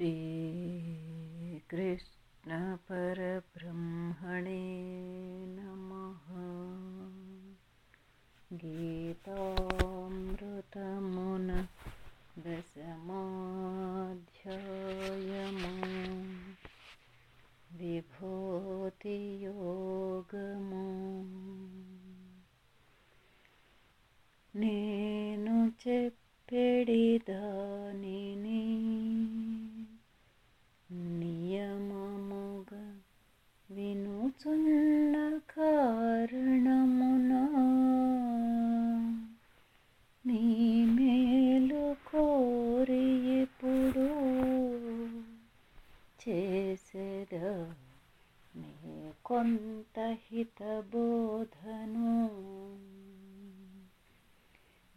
श्रीकृष्णपरब्रह्मणे नमः। गीतामृतमुन दशमाध्यायमु त्वन्तहितबोधनो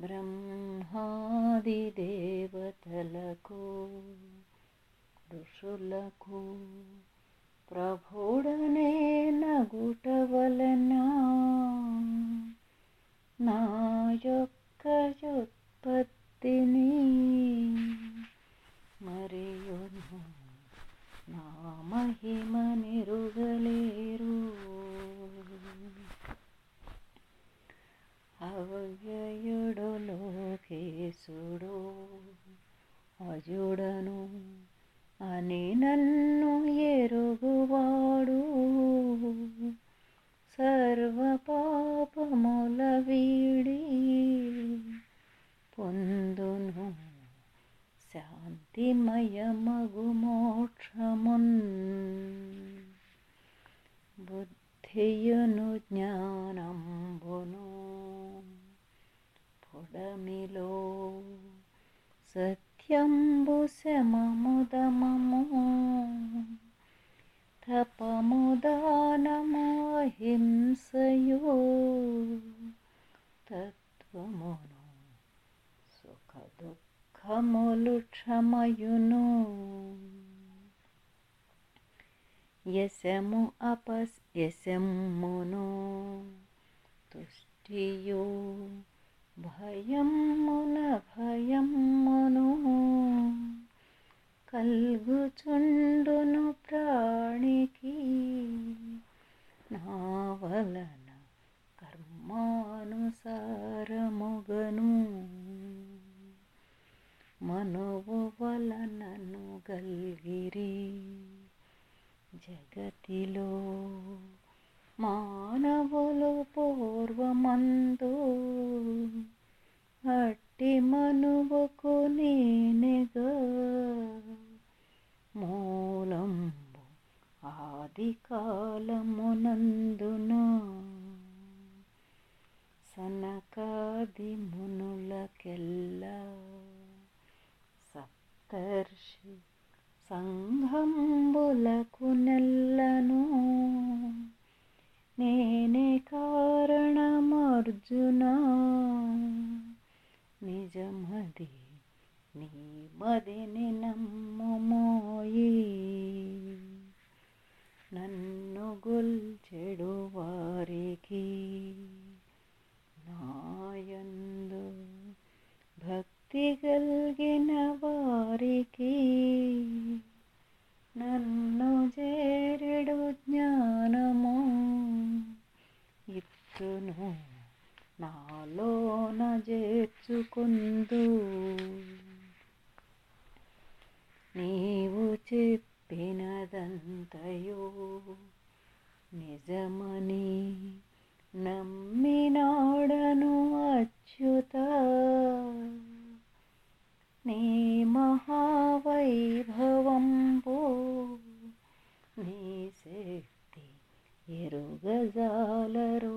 ब्रह्मादिदेवतलको ऋषुलको प्रभो బుద్ధియును జ్ఞానంబును పొడమిలో సత్యంబు శమముదమము తపముదానము అహింసయు తత్వమును సుఖ దుఃఖములు క్షమయును यसमो अपस् यसं मोनो। तुष्टियो సంఘంబులకు నెల్లను. నేనే కారణమర్జున? నిజమది నీ మదిని నమ్ముమోయి. నన్ను గొల్చెడు వారికి నాయందు భక్తి కలిగిన వారికి నన్ను చేరెడు జ్ఞానము. ఇత్తును నాలోన చేర్చుకుందు నీవు చెప్పినదంతయో నిజమని నమ్మినాడను అచ్యుత. నీ మహావైభవంబు నీ శక్తి ఎరుగజాలరు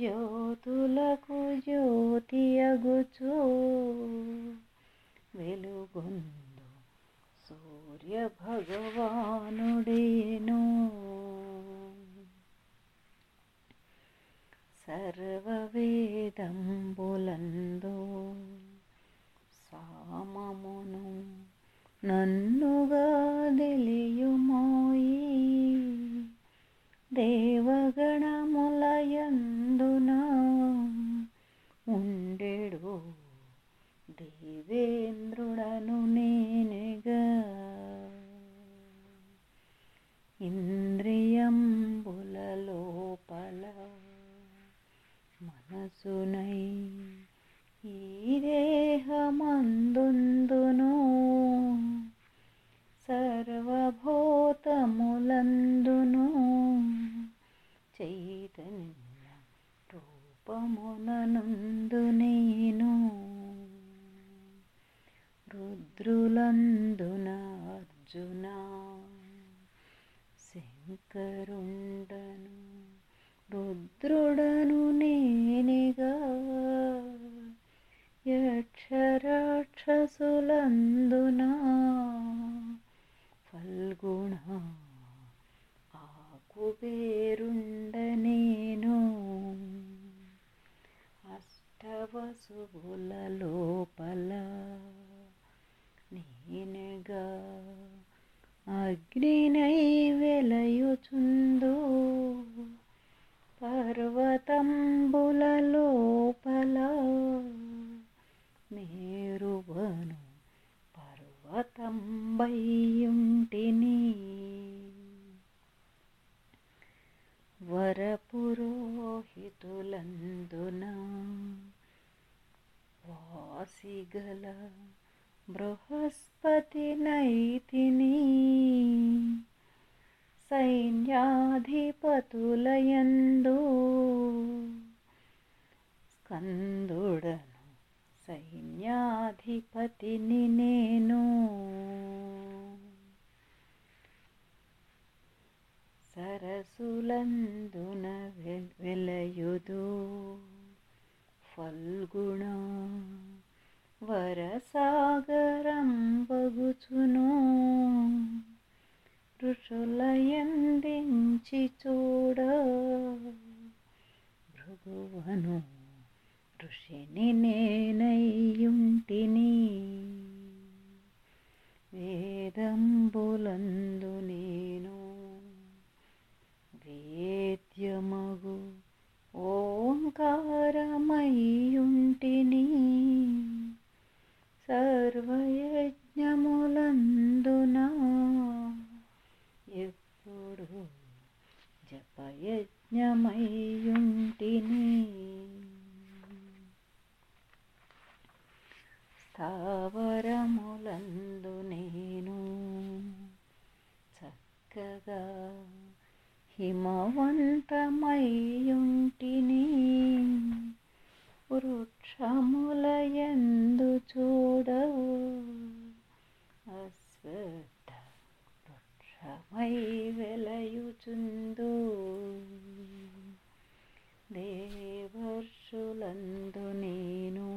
జ్యోతులకు జ్యోతి అగుచు వెలుగొందు సూర్య భగవానుడేను సర్వవేదంబులందు సామమును నన్నుగా తెలియుమోయి దేవగణములయందున? ఉండెడు దేవేంద్రుడను నేనుగా Um. సైన్యాధిపతులయందు స్కందుడను సైన్యాధిపతిని నేను. సరసులందున వెలయుదు ఫల్గుణ వరసాగరం బగుచును ఋషులయందించిచు జపయజ్ఞమయ్యుంటిని స్థావరములందు నేను చక్కగా హిమవంతమయ్యుంటిని. వృక్షములయందు చూడవు అశ్వత్థ వృక్షమై వెలయుచుందు. దేవర్షులందు నేను.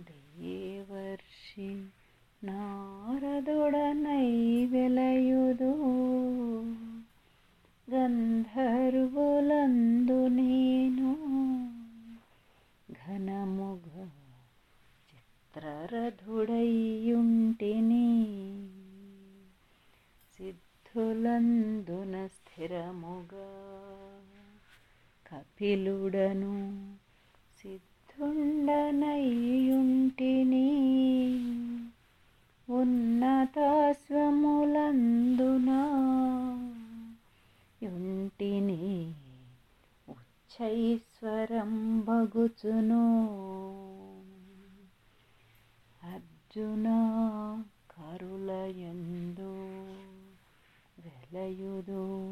దేవర్షి నా చైశ్వరం భగుచును. అర్జున కరులయందు వెలయుదు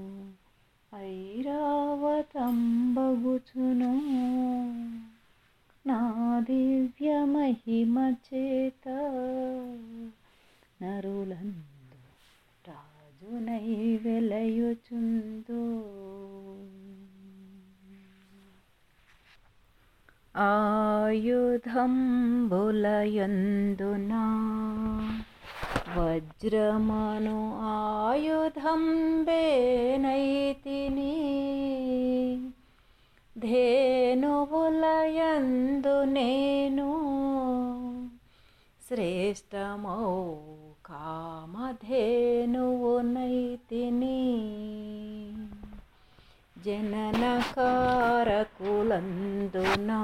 ఐరావతం ఐరావతంబగుచును. నా దివ్య మహిమ చేత నరులందు రాజునై వెలయుచుందో. ఆయుధంబులయందునా వజ్రమను ఆయుధం బేనైతిని ధేనువులయందు నేను శ్రేష్టమౌ కామధేనువునైతిని జననకారకులందునా?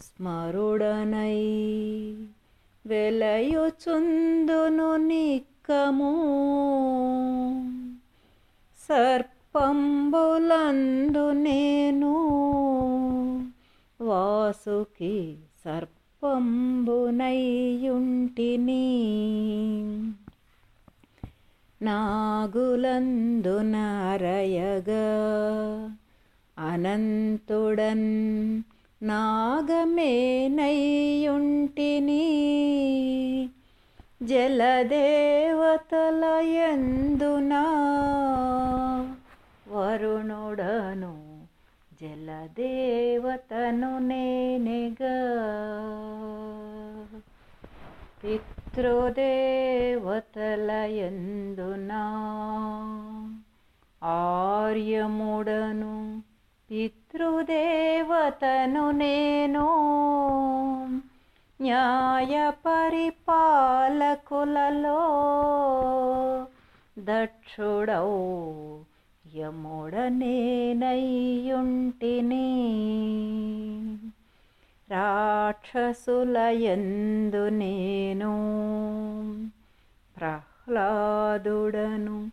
స్మరుడనై వెలయుచుందును నిక్కము. సర్పంబులందు నేను వాసుకి సర్పంబునయ్యుంటిని నాగులందు నారయగా అనంతుడన్ నాగమేనయ్యుంటిని జలదేవతలయందునా వరుణుడను జలదేవతను నేనెగా. పితృదేవతలయందునా ఆర్యముడను పితృదేవతను నేను న్యాయ పరిపాలకులలో దక్షుడౌ యముడనేనయ్యుంటిని రాక్షసులయందు నేను ప్రహ్లాదుడను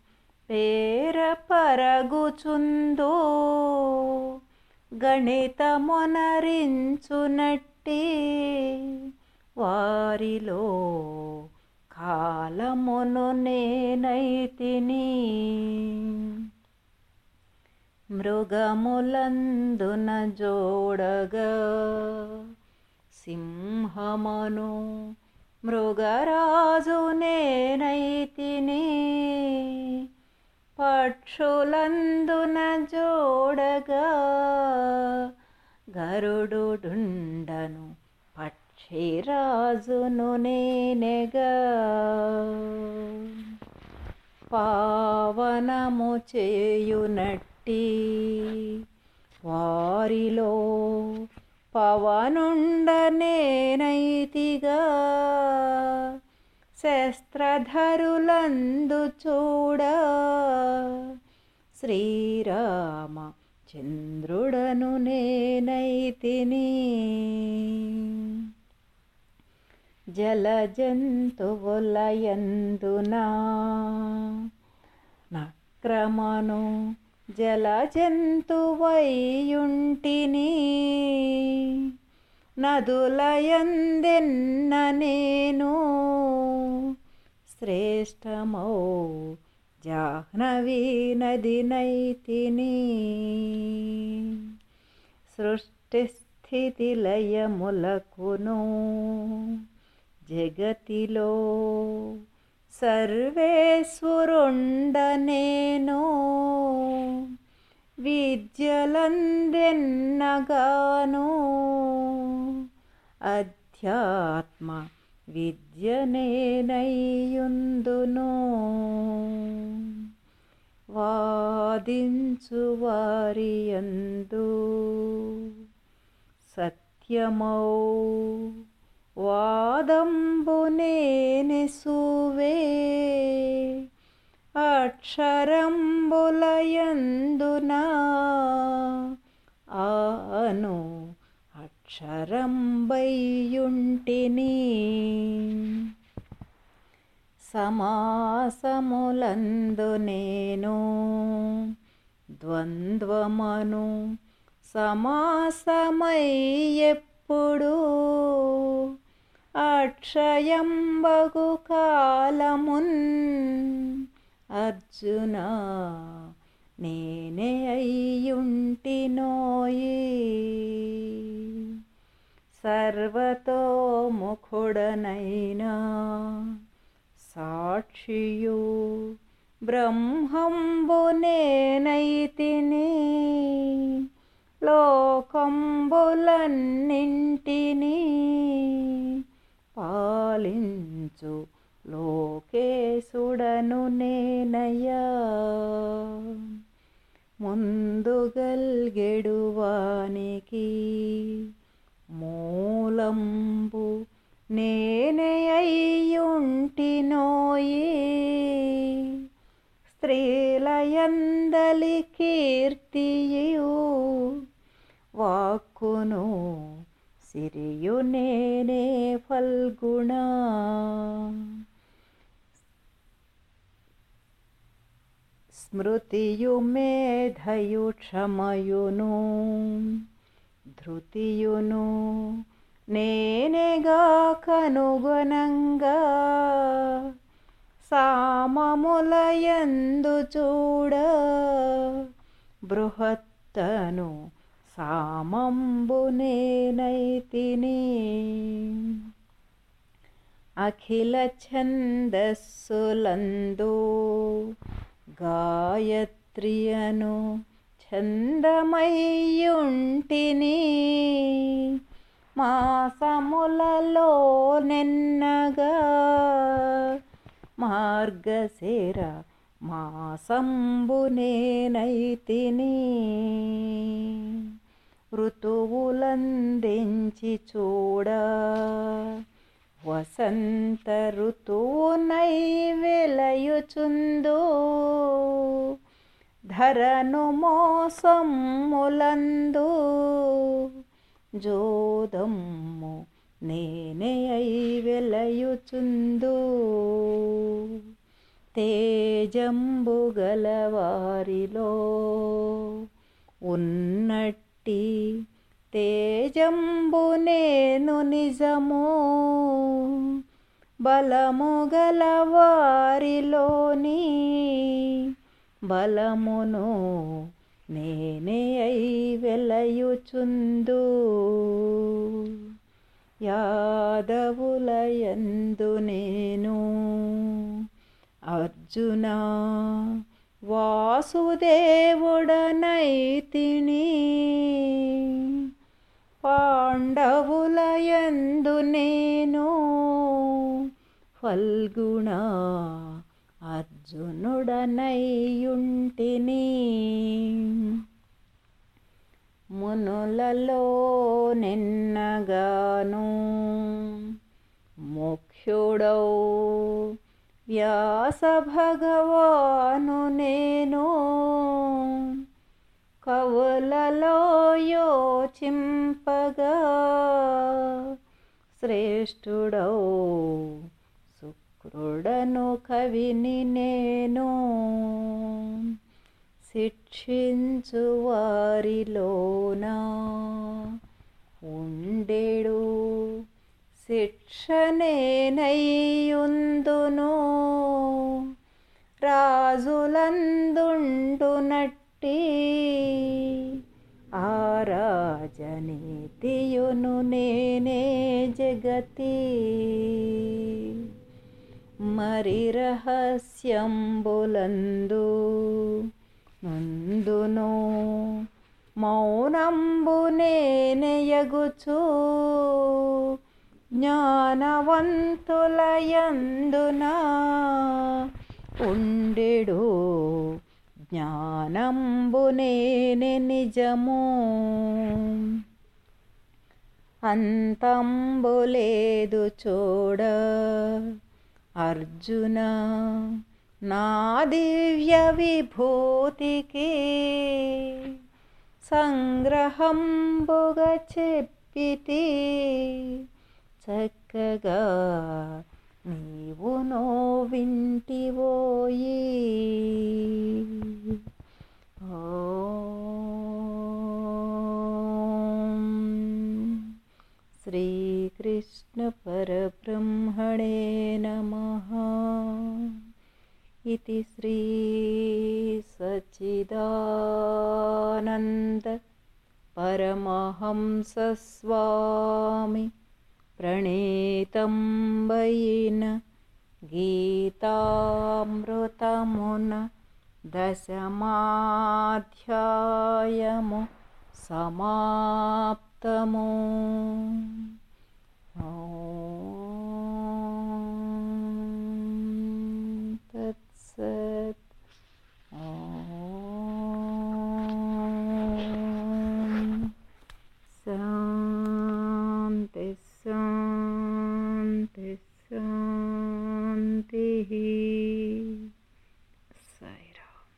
పేర పరగుచుందో గణితమునరించునట్టి వారిలో కాలమును నేనైతిని. మృగములందున జోడగా సింహమను మృగరాజు నేనైతిని పక్షులందున జోడగా గరుడుండను పక్షిరాజును నేనెగా. పావనము చేయునట్టు వారిలో పవనుండనేనైతిగా శస్త్రధరులందు చూడ. శ్రీరామ చంద్రుడను నేనైతిని. జలజంతువులయందునా నక్రమను జలజంతువైయుంటిని నదులయందెన్న నేను. శ్రేష్టమౌ జాహ్నవీ నదినైతిని. సృష్టి స్థితి లయములకును జగతిలో सर्वेश्वरण्डनेनो विद्यलन्दिन्नो अध्यात्मा विद्यनेनैयुन्द् वादिं सुवरियन्तु सत्यमौ వాదంబునేనెసువే అక్షరంబులయందునా? ఆను అక్షరంబయ్యుంటిని. సమాసములందు నేను ద్వంద్వమను సమాసమై ఎప్పుడు అక్షయంబగు కాలమున్ అర్జున నేనే అయ్యుంటినోయి. సర్వతోముఖుడనైనా సాక్షియు బ్రహ్మంబు నేనైతిని. లోకంబులన్నింటినీ పాలించు లోకేశుడను నేనయ్యా. ముందుగల్గెడువానికి మూలంబు నేనే అయ్యుంటినోయి. స్త్రీలయందలి కీర్తియు వాక్కును సిరియు నేనే ఫల్గుణ. స్మృతియు మేధయు క్షమయును ధృతియును నేనేగా కనుగొనంగా. సామములయందు చూడ బృహత్తను సామంబునేనైతిని అఖిల ఛందస్సులందు గాయత్రియను ఛందమయ్యుంటిని మాసములలో నెన్నగా మార్గశిర మాసంబునేనైతిని ఋతువులందించి చూడ వసంత ఋతువునై వెలయుచుందో. ధరను మోసమ్ములందు జోదమ్ము నేనే అయి వెలయుచుందు. తేజంబు గలవారిలో ఉన్నట్టు తేజంబు నేను నిజము బలము గల వారిలోని బలమును నేనే అయి వెలయుచుందు. యాదవులయందు నేను అర్జునా వాసుదేవుడనైతిని పాండవులయందు నేను ఫల్గుణ అర్జునుడనైయుంటిని మునులలో నిన్నగాను ముఖ్యుడౌ వ్యాస భగవాను నేను. కవులలో యోచింపగా శ్రేష్ఠుడౌ శుక్రుడను కవిని నేను. శిక్షించు వారిలోన ఉండేడు శిక్షణేనయ్యుందును రాజులందుండునట్టి ఆ రాజనీతియును నేనే జగతి. మరి రహస్యంబులందు ముందును మౌనంబు నేనెయగుచు జ్ఞానవంతులయందున? ఉండెడు జ్ఞానంబు నిజము. అంతంబు లేదు చూడ. అర్జున నా దివ్య విభూతికి సంగ్రహంబుగ చెప్పితే. చక్కగా నీవు నో వింటివోయి ఓం శ్రీకృష్ణ పరబ్రహ్మణే నమః इति श्री सच्चिदानन्द परमहंसस्वामि प्रणीतं बयिन् गीतामृतमुन् दशमाध्यायं समाप्तम्। शान्तिः